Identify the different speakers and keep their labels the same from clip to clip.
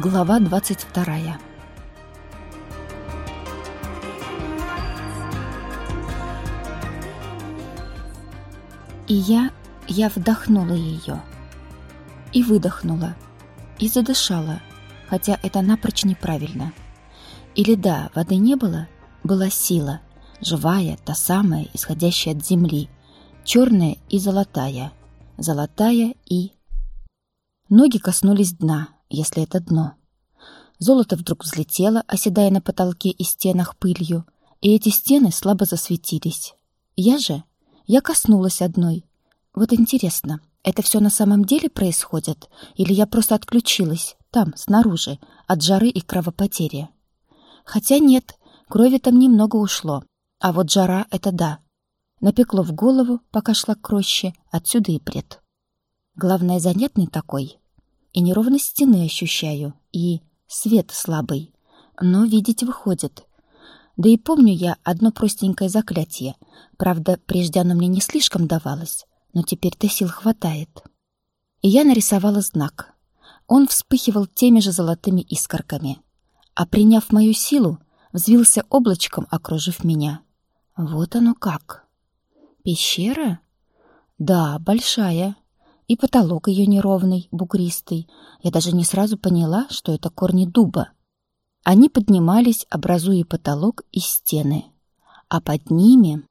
Speaker 1: Глава 22 И я, я вдохнула ее. И выдохнула. И задышала, хотя это напрочь неправильно. Или да, воды не было, была сила, живая, та самая, исходящая от земли, черная и золотая, золотая и... Ноги коснулись дна, если это дно. Золото вдруг взлетело, оседая на потолке и стенах пылью, и эти стены слабо засветились. Я же, я коснулась одной. Вот интересно, это все на самом деле происходит, или я просто отключилась там, снаружи, от жары и кровопотери? Хотя нет, крови там немного ушло, а вот жара — это да. Напекло в голову, пока шла к роще, отсюда и бред. Главное, занятный такой. И неровность стены ощущаю, и свет слабый. Но видеть выходит. Да и помню я одно простенькое заклятие. Правда, прежде оно мне не слишком давалось, но теперь-то сил хватает. И я нарисовала знак. Он вспыхивал теми же золотыми искорками. А приняв мою силу, взвился облачком, окружив меня. Вот оно как. Пещера? Да, большая и потолок ее неровный, бугристый. Я даже не сразу поняла, что это корни дуба. Они поднимались, образуя потолок и стены. А под ними...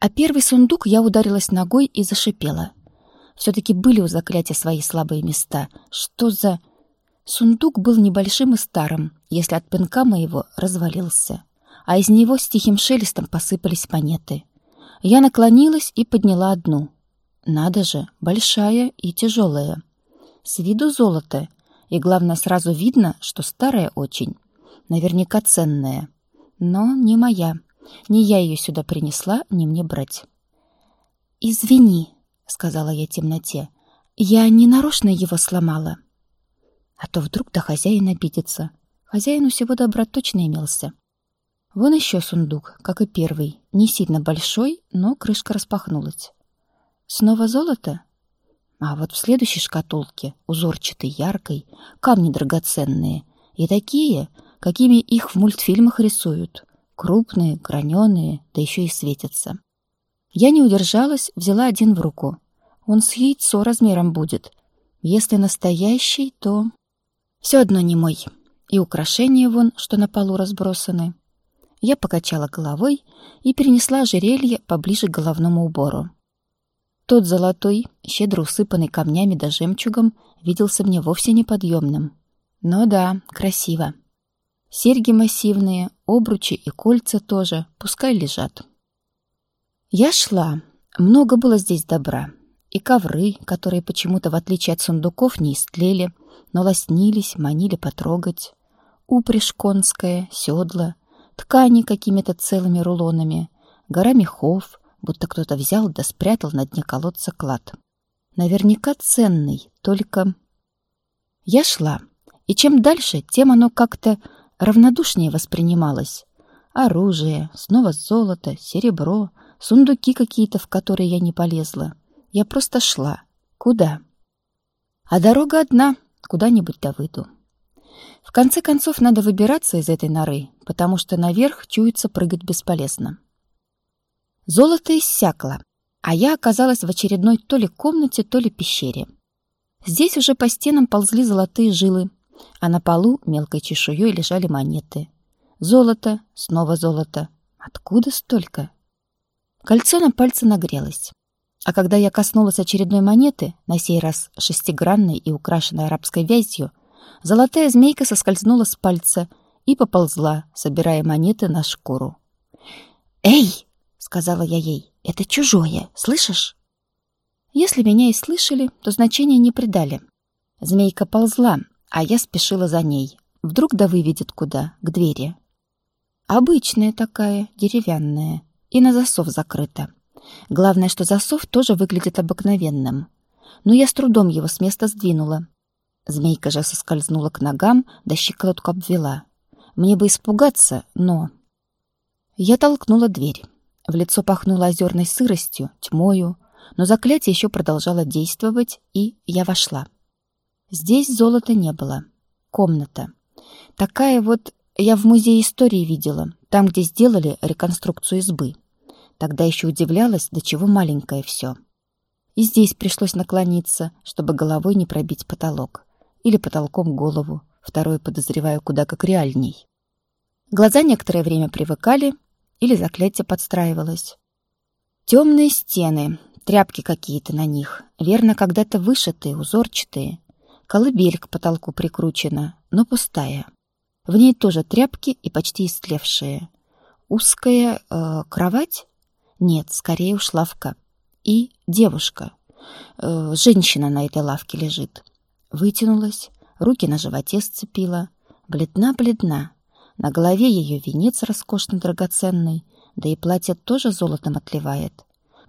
Speaker 1: А первый сундук я ударилась ногой и зашипела. Все-таки были у заклятия свои слабые места. Что за... Сундук был небольшим и старым, если от пинка моего развалился. А из него с тихим шелестом посыпались монеты. Я наклонилась и подняла одну — надо же, большая и тяжелая. С виду золото, и главное, сразу видно, что старая очень. Наверняка ценная. Но не моя. Не я ее сюда принесла, не мне брать. «Извини», — сказала я темноте, — «я не нарочно его сломала». А то вдруг до хозяина обидится. Хозяину всего добра точно имелся. Вон еще сундук, как и первый, не сильно большой, но крышка распахнулась. Снова золото? А вот в следующей шкатулке, узорчатой, яркой, камни драгоценные. И такие, какими их в мультфильмах рисуют. Крупные, граненые, да еще и светятся. Я не удержалась, взяла один в руку. Он с яйцо размером будет. Если настоящий, то... Все одно не мой. И украшения вон, что на полу разбросаны. Я покачала головой и перенесла ожерелье поближе к головному убору. Тот золотой, щедро усыпанный камнями да жемчугом, виделся мне вовсе неподъемным. Но да, красиво. Серьги массивные, обручи и кольца тоже, пускай лежат. Я шла. Много было здесь добра. И ковры, которые почему-то, в отличие от сундуков, не истлели, но лоснились, манили потрогать. Упряжь конская, седла, ткани какими-то целыми рулонами, гора мехов — будто кто-то взял да спрятал на дне колодца клад. Наверняка ценный, только... Я шла, и чем дальше, тем оно как-то равнодушнее воспринималось. Оружие, снова золото, серебро, сундуки какие-то, в которые я не полезла. Я просто шла. Куда? А дорога одна, куда-нибудь да выйду. В конце концов, надо выбираться из этой норы, потому что наверх чуется прыгать бесполезно. Золото иссякло, а я оказалась в очередной то ли комнате, то ли пещере. Здесь уже по стенам ползли золотые жилы, а на полу мелкой чешуей лежали монеты. Золото, снова золото. Откуда столько? Кольцо на пальце нагрелось. А когда я коснулась очередной монеты, на сей раз шестигранной и украшенной арабской вязью, золотая змейка соскользнула с пальца и поползла, собирая монеты на шкуру. «Эй!» Сказала я ей. Это чужое, слышишь? Если меня и слышали, то значения не придали. Змейка ползла, а я спешила за ней. Вдруг да выведет куда, к двери. Обычная такая, деревянная, и на засов закрыта. Главное, что засов тоже выглядит обыкновенным. Но я с трудом его с места сдвинула. Змейка же соскользнула к ногам, да щиколотку обвела. Мне бы испугаться, но... Я толкнула дверь. В лицо пахнуло озерной сыростью, тьмою, но заклятие еще продолжало действовать, и я вошла. Здесь золота не было. комната. Такая вот я в музее истории видела, там, где сделали реконструкцию избы. Тогда еще удивлялась, до чего маленькое все. И здесь пришлось наклониться, чтобы головой не пробить потолок. Или потолком голову. Второе подозреваю куда как реальней. Глаза некоторое время привыкали, или заклятие подстраивалось. Темные стены, тряпки какие-то на них, верно, когда-то вышитые, узорчатые. Колыбель к потолку прикручена, но пустая. В ней тоже тряпки и почти истлевшие. Узкая э, кровать? Нет, скорее уж лавка. И девушка. Э, женщина на этой лавке лежит. Вытянулась, руки на животе сцепила. Бледна-бледна. На голове ее венец роскошно драгоценный, да и платье тоже золотом отливает.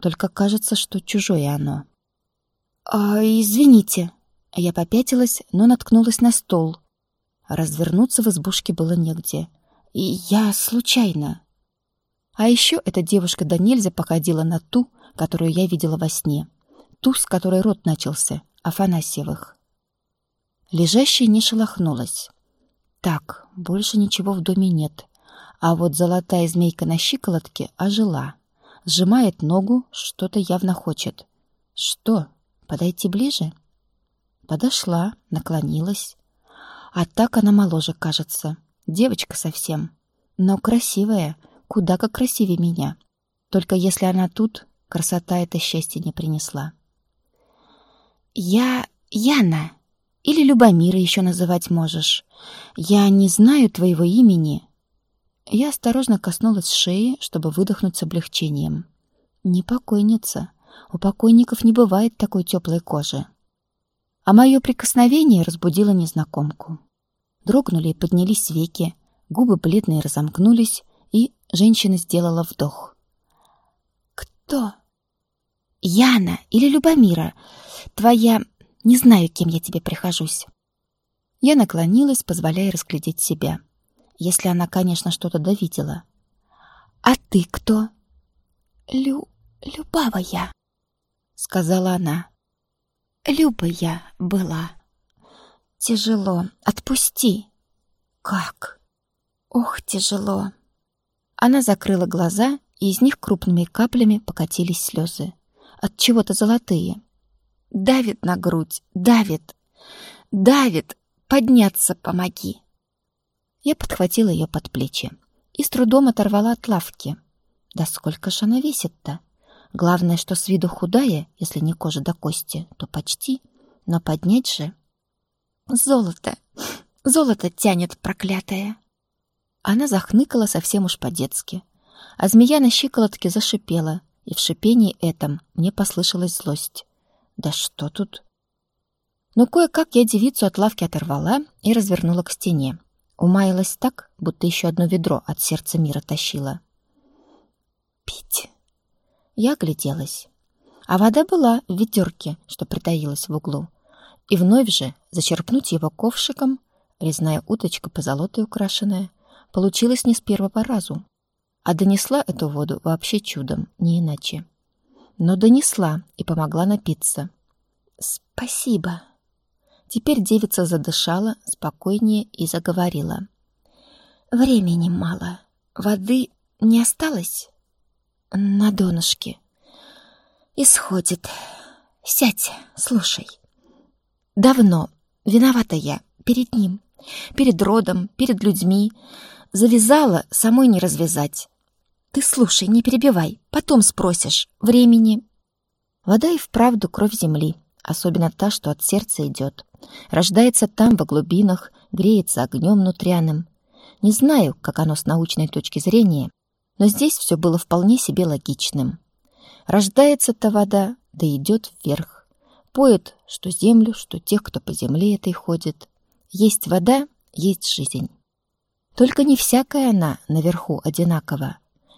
Speaker 1: Только кажется, что чужое оно. «А, извините». Я попятилась, но наткнулась на стол. Развернуться в избушке было негде. И я случайно. А еще эта девушка до нельзя походила на ту, которую я видела во сне. Ту, с которой рот начался, Афанасьевых. Лежащая не шелохнулась. Так, больше ничего в доме нет. А вот золотая змейка на щиколотке ожила. Сжимает ногу, что-то явно хочет. Что? Подойти ближе? Подошла, наклонилась. А так она моложе кажется. Девочка совсем. Но красивая, куда как красивее меня. Только если она тут, красота это счастье не принесла. «Я Яна, или Любомира еще называть можешь. Я не знаю твоего имени». Я осторожно коснулась шеи, чтобы выдохнуть с облегчением. «Не покойница. У покойников не бывает такой теплой кожи». А мое прикосновение разбудило незнакомку. Дрогнули и поднялись веки, губы бледные разомкнулись, и женщина сделала вдох. «Кто?» «Яна или Любомира. Твоя... Не знаю, кем я тебе прихожусь». Я наклонилась, позволяя разглядеть себя. Если она, конечно, что-то довидела. «А ты кто?» «Лю... Любавая», — сказала она. «Люба я была». «Тяжело. Отпусти». «Как?» «Ох, тяжело». Она закрыла глаза, и из них крупными каплями покатились слезы. От чего-то золотые. Давит на грудь, давит. Давит. Подняться помоги. Я подхватила ее под плечи и с трудом оторвала от лавки. Да сколько ж она весит-то? Главное, что с виду худая, если не кожа до кости, то почти. Но поднять же... Золото! Золото тянет, проклятое! Она захныкала совсем уж по-детски. А змея на щиколотке зашипела, и в шипении этом мне послышалась злость. Да что тут? Но кое-как я девицу от лавки оторвала и развернула к стене. Умаялась так, будто еще одно ведро от сердца мира тащила. «Пить!» Я огляделась. А вода была в ведерке, что притаилась в углу. И вновь же зачерпнуть его ковшиком, резная уточка позолотой украшенная, получилось не с первого разу. А донесла эту воду вообще чудом, не иначе но донесла и помогла напиться. «Спасибо». Теперь девица задышала спокойнее и заговорила. «Времени мало. Воды не осталось?» «На донышке». «Исходит. Сядь, слушай. Давно. Виновата я. Перед ним. Перед родом, перед людьми. Завязала, самой не развязать. Ты слушай, не перебивай, потом спросишь. Времени. Вода и вправду кровь земли, особенно та, что от сердца идет. Рождается там, во глубинах, греется огнем нутряным. Не знаю, как оно с научной точки зрения, но здесь все было вполне себе логичным. Рождается-то вода, да идет вверх. Поет, что землю, что тех, кто по земле этой ходит. Есть вода, есть жизнь. Только не всякая она наверху одинакова.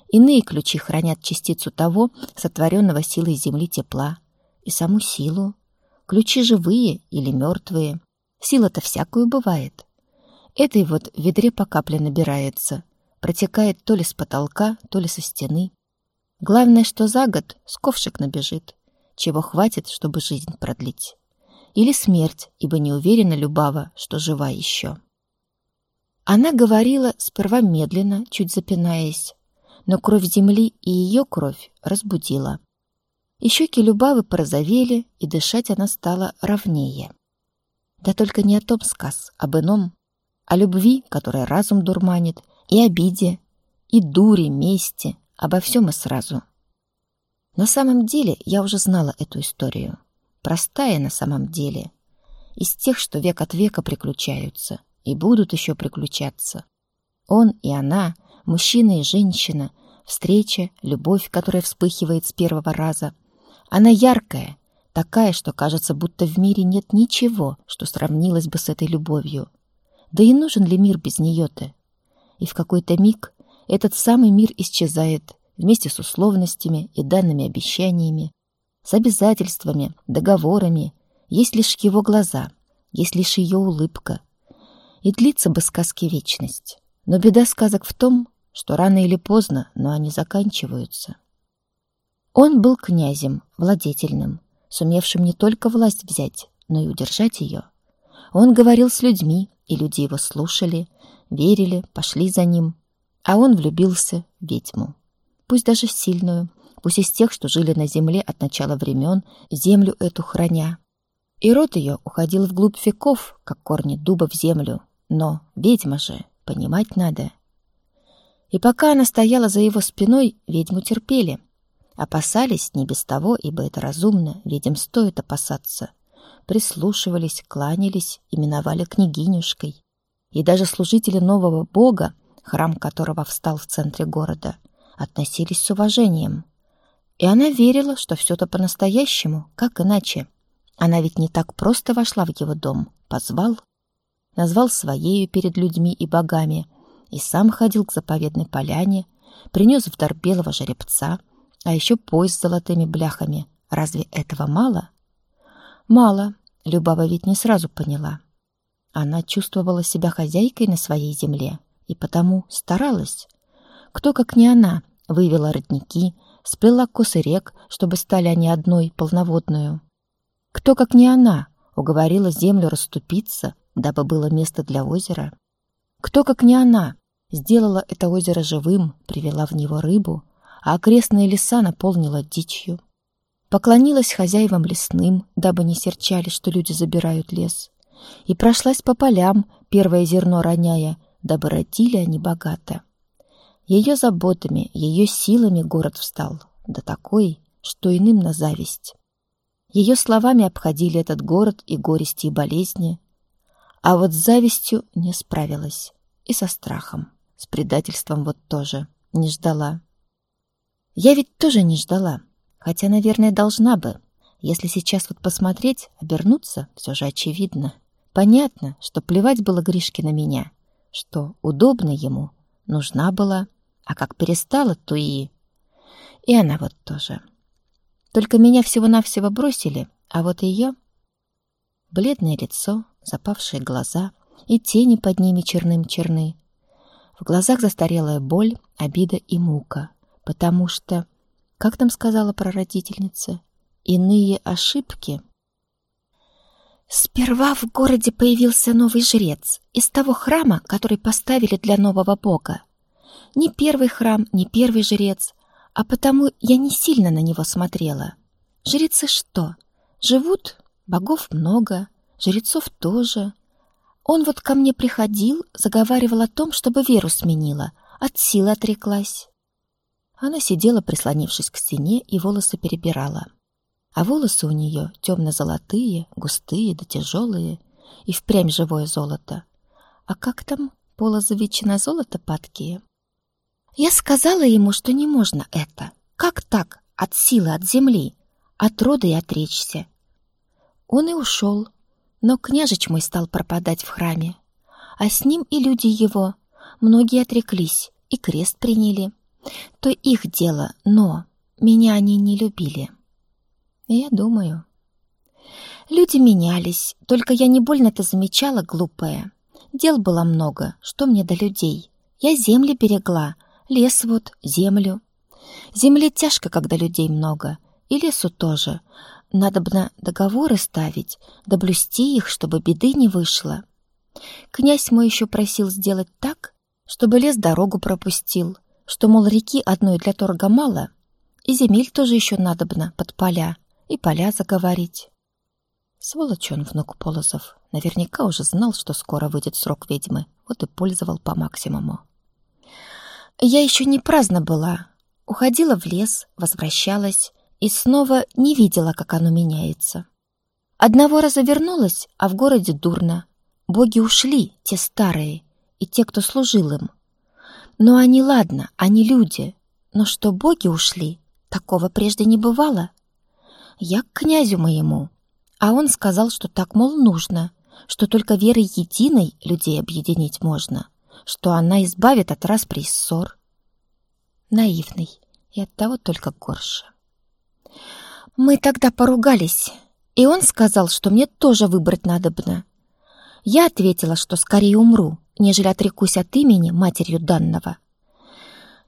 Speaker 1: Иные ключи хранят частицу того, сотворенного силой земли тепла, и саму силу. Ключи живые или мертвые. Сила-то всякую бывает. Этой вот в ведре по капле набирается, протекает то ли с потолка, то ли со стены. Главное, что за год с набежит, чего хватит, чтобы жизнь продлить. или смерть, ибо не уверена Любава, что жива еще. Она говорила сперва медленно, чуть запинаясь, но кровь земли и ее кровь разбудила. И щеки Любавы порозовели, и дышать она стала ровнее. Да только не о том сказ, об ином, о любви, которая разум дурманит, и обиде, и дуре, мести, обо всем и сразу. На самом деле я уже знала эту историю. Простая на самом деле. Из тех, что век от века приключаются и будут еще приключаться. Он и она, мужчина и женщина, встреча, любовь, которая вспыхивает с первого раза. Она яркая, такая, что кажется, будто в мире нет ничего, что сравнилось бы с этой любовью. Да и нужен ли мир без нее-то? И в какой-то миг этот самый мир исчезает вместе с условностями и данными обещаниями, с обязательствами, договорами. Есть лишь его глаза, есть лишь ее улыбка. И длится бы сказки вечность. Но беда сказок в том, что рано или поздно, но они заканчиваются. Он был князем, владетельным, сумевшим не только власть взять, но и удержать ее. Он говорил с людьми, и люди его слушали, верили, пошли за ним. А он влюбился в ведьму. Пусть даже сильную, пусть из тех, что жили на земле от начала времен, землю эту храня. И род ее уходил вглубь веков, как корни дуба в землю. Но ведьма же, понимать надо. И пока она стояла за его спиной, ведьму терпели. Опасались не без того, ибо это разумно, ведьм стоит опасаться прислушивались, кланялись, именовали княгинюшкой. И даже служители нового бога, храм которого встал в центре города, относились с уважением. И она верила, что все это по-настоящему, как иначе. Она ведь не так просто вошла в его дом, позвал, назвал своею перед людьми и богами, и сам ходил к заповедной поляне, принес в дар белого жеребца, а еще пояс с золотыми бляхами. Разве этого мало? Мало. Любава ведь не сразу поняла. Она чувствовала себя хозяйкой на своей земле и потому старалась. Кто, как не она, вывела родники, сплела косы рек, чтобы стали они одной полноводную. Кто, как не она, уговорила землю расступиться, дабы было место для озера. Кто, как не она, сделала это озеро живым, привела в него рыбу, а окрестные леса наполнила дичью. Поклонилась хозяевам лесным, дабы не серчали, что люди забирают лес. И прошлась по полям, первое зерно роняя, дабы родили они богато. Ее заботами, ее силами город встал, да такой, что иным на зависть. Ее словами обходили этот город и горести, и болезни. А вот с завистью не справилась. И со страхом, с предательством вот тоже не ждала. Я ведь тоже не ждала. Хотя, наверное, должна бы. Если сейчас вот посмотреть, обернуться, все же очевидно. Понятно, что плевать было Гришке на меня, что удобно ему, нужна была, а как перестала, то и... И она вот тоже. Только меня всего-навсего бросили, а вот ее... Бледное лицо, запавшие глаза и тени под ними черным-черны. В глазах застарелая боль, обида и мука, потому что как там сказала прародительница, иные ошибки. Сперва в городе появился новый жрец из того храма, который поставили для нового бога. Не первый храм, не первый жрец, а потому я не сильно на него смотрела. Жрецы что? Живут? Богов много, жрецов тоже. Он вот ко мне приходил, заговаривал о том, чтобы веру сменила, от силы отреклась. Она сидела, прислонившись к стене, и волосы перебирала. А волосы у нее темно-золотые, густые да тяжелые, и впрямь живое золото. А как там полозовичи на золото падкие? Я сказала ему, что не можно это. Как так? От силы, от земли, от рода и отречься. Он и ушел, но княжич мой стал пропадать в храме. А с ним и люди его. Многие отреклись и крест приняли то их дело, но меня они не любили. Я думаю. Люди менялись, только я не больно-то замечала, глупая. Дел было много, что мне до людей. Я земли берегла, лес вот, землю. Земле тяжко, когда людей много, и лесу тоже. Надобно договоры ставить, да блюсти их, чтобы беды не вышло. Князь мой еще просил сделать так, чтобы лес дорогу пропустил, что, мол, реки одной для торга мало, и земель тоже еще надобно под поля, и поля заговорить. Сволочь он, внук Полозов, наверняка уже знал, что скоро выйдет срок ведьмы, вот и пользовал по максимуму. Я еще не праздно была, уходила в лес, возвращалась и снова не видела, как оно меняется. Одного раза вернулась, а в городе дурно. Боги ушли, те старые, и те, кто служил им. Но они, ладно, они люди. Но что боги ушли, такого прежде не бывало. Я к князю моему, а он сказал, что так, мол, нужно, что только верой единой людей объединить можно, что она избавит от распри и ссор. Наивный, и оттого только горше. Мы тогда поругались, и он сказал, что мне тоже выбрать надобно. Я ответила, что скорее умру, нежели отрекусь от имени матерью данного.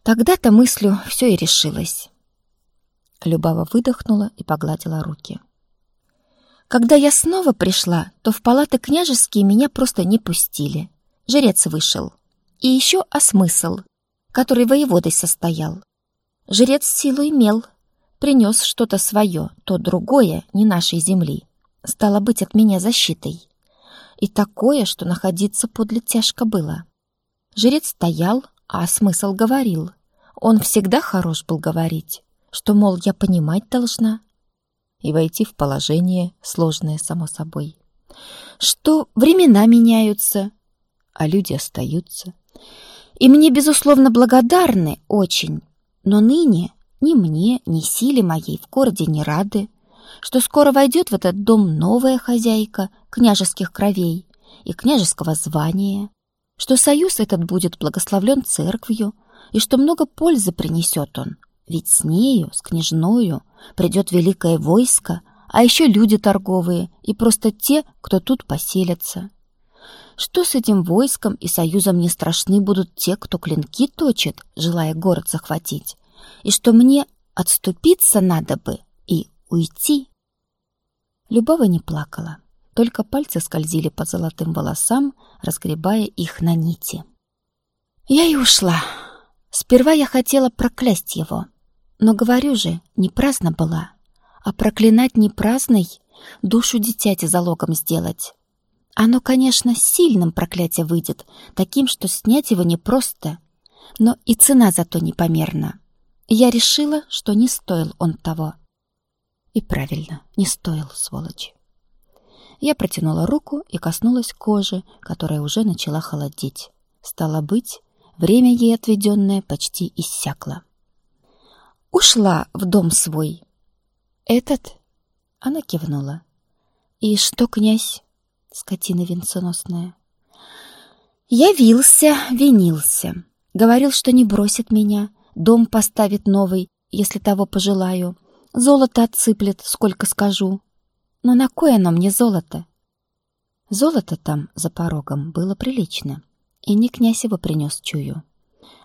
Speaker 1: Тогда-то мыслью все и решилось. Любава выдохнула и погладила руки. Когда я снова пришла, то в палаты княжеские меня просто не пустили. Жрец вышел. И еще осмысл, который воеводой состоял. Жрец силу имел, принес что-то свое, то другое, не нашей земли. Стало быть от меня защитой и такое, что находиться подле тяжко было. Жрец стоял, а смысл говорил. Он всегда хорош был говорить, что, мол, я понимать должна. И войти в положение сложное, само собой. Что времена меняются, а люди остаются. И мне, безусловно, благодарны очень, но ныне ни мне, ни силе моей в городе не рады что скоро войдет в этот дом новая хозяйка княжеских кровей и княжеского звания, что союз этот будет благословлен церковью и что много пользы принесет он, ведь с нею, с княжною, придет великое войско, а еще люди торговые и просто те, кто тут поселятся. Что с этим войском и союзом не страшны будут те, кто клинки точит, желая город захватить, и что мне отступиться надо бы и уйти. Любава не плакала, только пальцы скользили по золотым волосам, разгребая их на нити. Я и ушла. Сперва я хотела проклясть его, но, говорю же, не праздно была. А проклинать не праздной, душу дитяти залогом сделать. Оно, конечно, сильным проклятие выйдет, таким, что снять его непросто, но и цена зато непомерна. Я решила, что не стоил он того. И правильно, не стоил, сволочь. Я протянула руку и коснулась кожи, которая уже начала холодеть. Стало быть, время ей отведенное почти иссякло. Ушла в дом свой. Этот? Она кивнула. И что, князь? Скотина венценосная. Явился, винился. Говорил, что не бросит меня, дом поставит новый, если того пожелаю — Золото отсыплет, сколько скажу. Но на кое оно мне золото? Золото там, за порогом, было прилично. И не князь его принес, чую.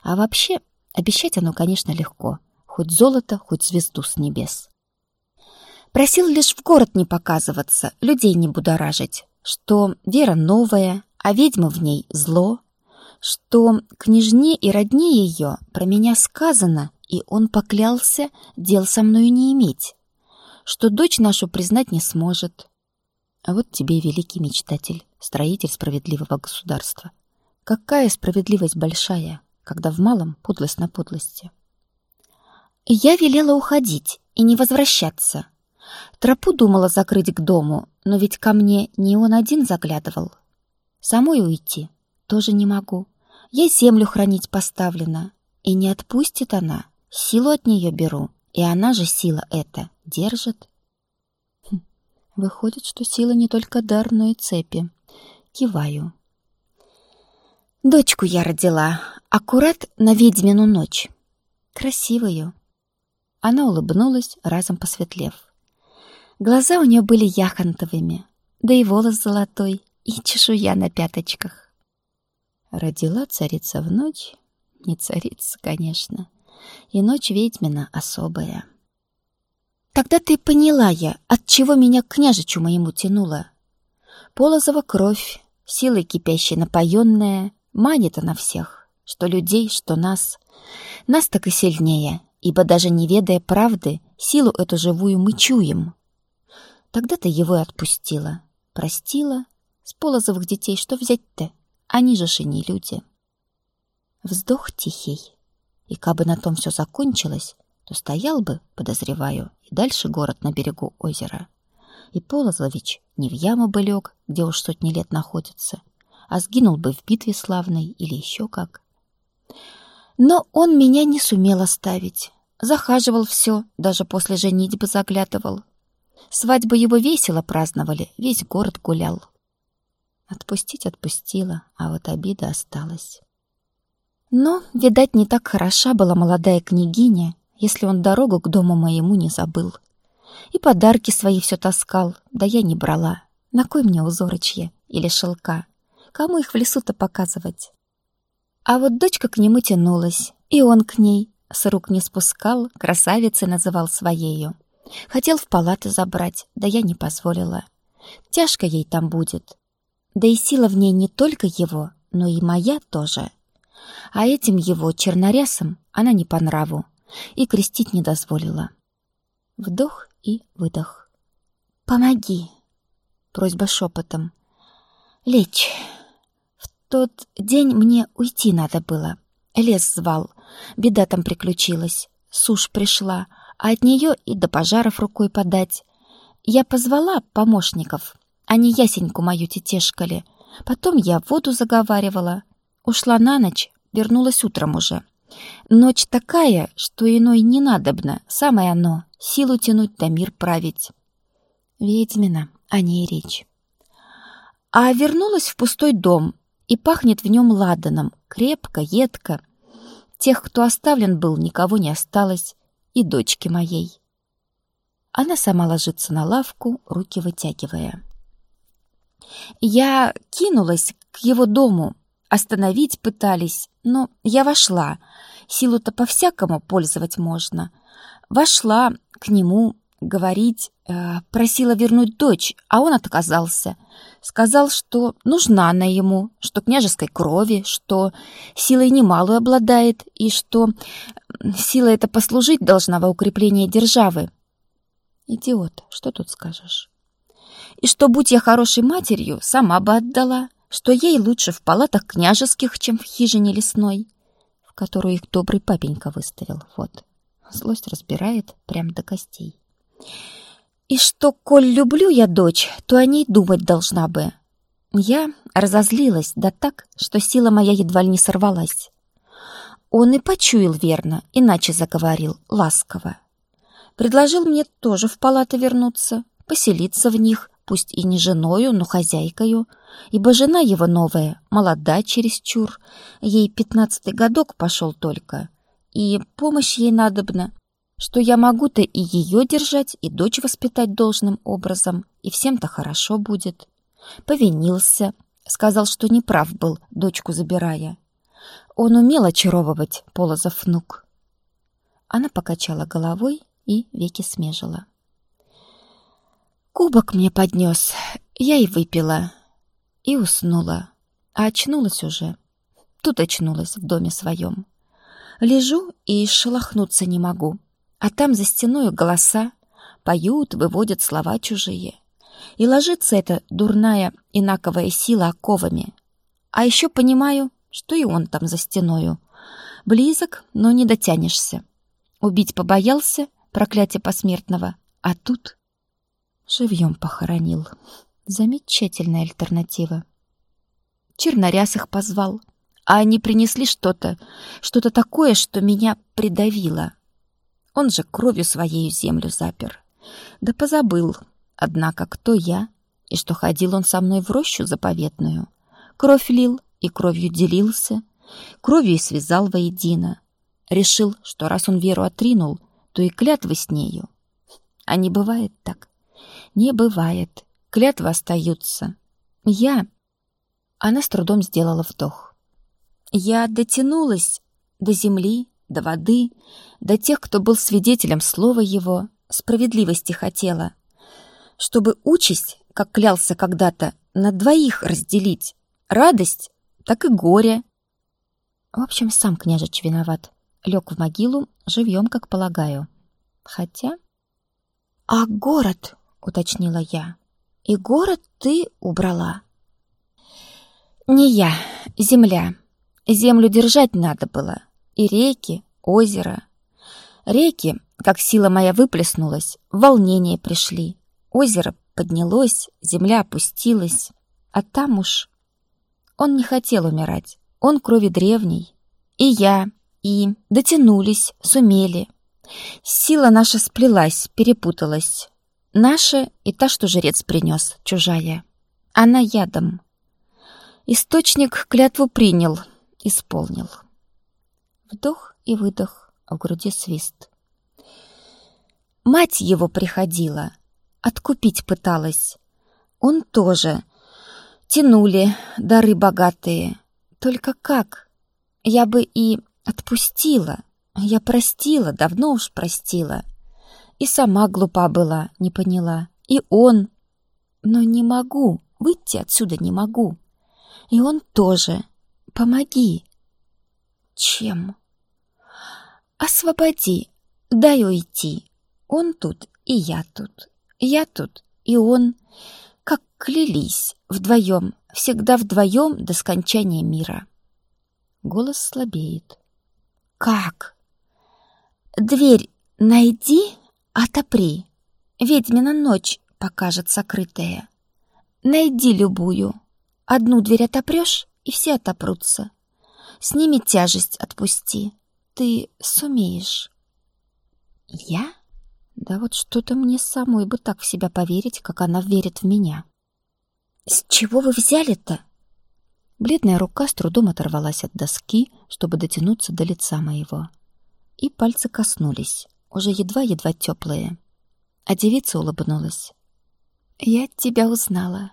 Speaker 1: А вообще, обещать оно, конечно, легко. Хоть золото, хоть звезду с небес. Просил лишь в город не показываться, людей не будоражить. Что вера новая, а ведьма в ней зло. Что княжне и родне ее про меня сказано, и он поклялся дел со мною не иметь, что дочь нашу признать не сможет. А вот тебе, великий мечтатель, строитель справедливого государства. Какая справедливость большая, когда в малом подлость на подлости. Я велела уходить и не возвращаться. Тропу думала закрыть к дому, но ведь ко мне не он один заглядывал. Самой уйти тоже не могу. Я землю хранить поставлена, и не отпустит она, Силу от нее беру, и она же сила эта держит. Хм, выходит, что сила не только дар, но и цепи. Киваю. Дочку я родила, аккурат на ведьмину ночь. Красивую. Она улыбнулась, разом посветлев. Глаза у нее были яхонтовыми, да и волос золотой, и чешуя на пяточках. Родила царица в ночь, не царица, конечно, и ночь ведьмина особая. Тогда ты поняла я, от чего меня к княжичу моему тянуло. Полозова кровь, силой кипящей напоенная, манит она всех, что людей, что нас. Нас так и сильнее, ибо даже не ведая правды, силу эту живую мы чуем. Тогда ты его и отпустила, простила. С Полозовых детей что взять-то? Они же шини люди. Вздох тихий. И кабы на том все закончилось, то стоял бы, подозреваю, и дальше город на берегу озера. И Полозлович не в яму бы лег, где уж сотни лет находится, а сгинул бы в битве славной или еще как. Но он меня не сумел оставить. Захаживал все, даже после женитьбы заглядывал. Свадьбу его весело праздновали, весь город гулял. Отпустить отпустила, а вот обида осталась. Но, видать, не так хороша была молодая княгиня, если он дорогу к дому моему не забыл. И подарки свои все таскал, да я не брала. На кой мне узорочье или шелка? Кому их в лесу-то показывать? А вот дочка к нему тянулась, и он к ней. С рук не спускал, красавицей называл своею. Хотел в палаты забрать, да я не позволила. Тяжко ей там будет. Да и сила в ней не только его, но и моя тоже. А этим его чернорясом она не по нраву и крестить не дозволила. Вдох и выдох. «Помоги!» Просьба шепотом. «Лечь!» В тот день мне уйти надо было. Лес звал. Беда там приключилась. Сушь пришла, а от нее и до пожаров рукой подать. Я позвала помощников. Они ясеньку мою тетешкали. Потом я воду заговаривала. Ушла на ночь, вернулась утром уже. Ночь такая, что иной не надобно, самое оно, силу тянуть да мир править. Ведьмина, о ней речь. А вернулась в пустой дом, и пахнет в нем ладаном, крепко, едко. Тех, кто оставлен был, никого не осталось, и дочки моей. Она сама ложится на лавку, руки вытягивая. Я кинулась к его дому, остановить пытались, но я вошла. Силу-то по-всякому пользовать можно. Вошла к нему говорить, э, просила вернуть дочь, а он отказался. Сказал, что нужна она ему, что княжеской крови, что силой немалую обладает и что сила эта послужить должна во укреплении державы. Идиот, что тут скажешь? И что, будь я хорошей матерью, сама бы отдала что ей лучше в палатах княжеских, чем в хижине лесной, в которую их добрый папенька выставил. Вот, злость разбирает прям до костей. И что, коль люблю я дочь, то о ней думать должна бы. Я разозлилась, да так, что сила моя едва ли не сорвалась. Он и почуял верно, иначе заговорил, ласково. Предложил мне тоже в палаты вернуться, поселиться в них, пусть и не женою, но хозяйкою, ибо жена его новая, молода чересчур, ей пятнадцатый годок пошел только, и помощь ей надобна, что я могу-то и ее держать, и дочь воспитать должным образом, и всем-то хорошо будет. Повинился, сказал, что неправ был, дочку забирая. Он умел очаровывать, Полозов внук. Она покачала головой и веки смежила. Кубок мне поднес, я и выпила, и уснула, а очнулась уже. Тут очнулась в доме своем. Лежу и шелохнуться не могу, а там за стеной голоса поют, выводят слова чужие. И ложится эта дурная инаковая сила оковами. А еще понимаю, что и он там за стеною. Близок, но не дотянешься. Убить побоялся, проклятие посмертного, а тут Живьем похоронил. Замечательная альтернатива. Черноряс их позвал, а они принесли что-то, что-то такое, что меня придавило. Он же кровью своей землю запер. Да позабыл, однако, кто я, и что ходил он со мной в рощу заповедную. Кровь лил и кровью делился, кровью и связал воедино. Решил, что раз он веру отринул, то и клятвы с нею. А не бывает так. Не бывает. Клятвы остаются. Я... Она с трудом сделала вдох. Я дотянулась до земли, до воды, до тех, кто был свидетелем слова его, справедливости хотела. Чтобы участь, как клялся когда-то, на двоих разделить. Радость, так и горе. В общем, сам княжич виноват. Лег в могилу, живьем, как полагаю. Хотя... «А город?» — уточнила я. «И город ты убрала?» «Не я, земля. Землю держать надо было. И реки, озеро. Реки, как сила моя выплеснулась, в волнение пришли. Озеро поднялось, земля опустилась. А там уж... Он не хотел умирать. Он крови древней. И я, и дотянулись, сумели. Сила наша сплелась, перепуталась. Наша и та, что жрец принес, чужая. Она ядом. Источник клятву принял, исполнил. Вдох и выдох, в груди свист. Мать его приходила, откупить пыталась. Он тоже. Тянули дары богатые. Только как? Я бы и отпустила. Я простила, давно уж простила. И сама глупа была, не поняла. И он. Но не могу, выйти отсюда не могу. И он тоже. Помоги. Чем? Освободи, дай уйти. Он тут, и я тут. Я тут, и он. Как клялись, вдвоем, всегда вдвоем до скончания мира. Голос слабеет. Как? Дверь найди, отопри. Ведьмина ночь покажет сокрытая. Найди любую. Одну дверь отопрешь, и все отопрутся. Сними тяжесть, отпусти. Ты сумеешь. Я? Да вот что-то мне самой бы так в себя поверить, как она верит в меня. С чего вы взяли-то? Бледная рука с трудом оторвалась от доски, чтобы дотянуться до лица моего. И пальцы коснулись, уже едва-едва теплые. А девица улыбнулась. «Я тебя узнала».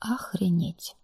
Speaker 1: Охренеть.